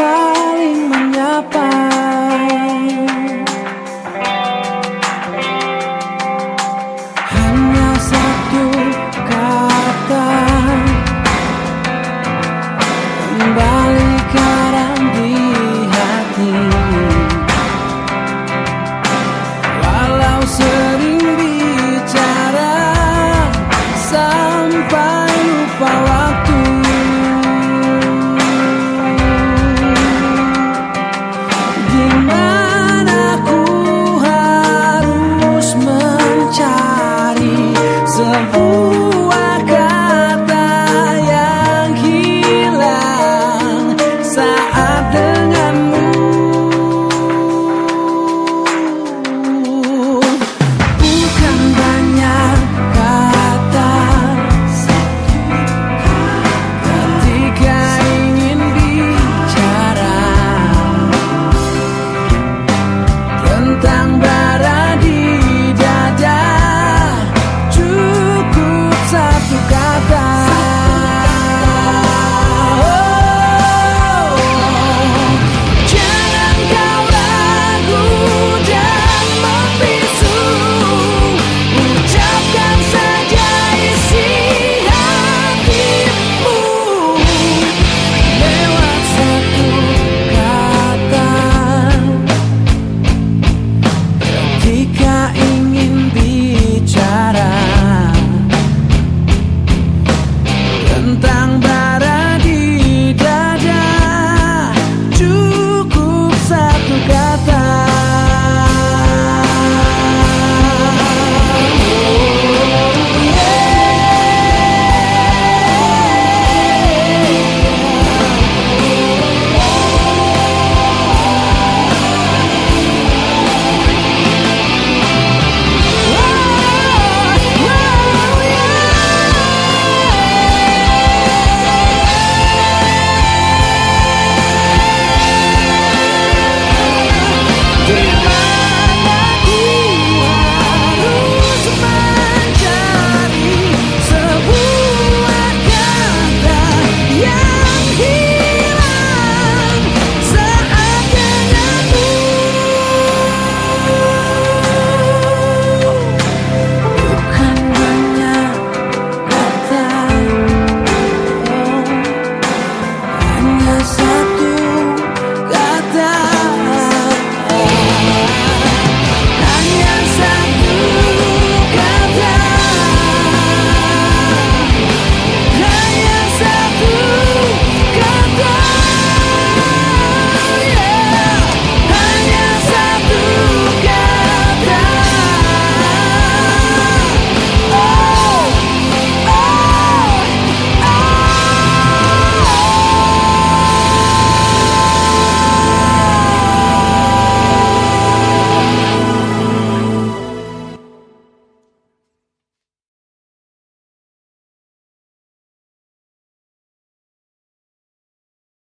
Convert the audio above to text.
far Ooh.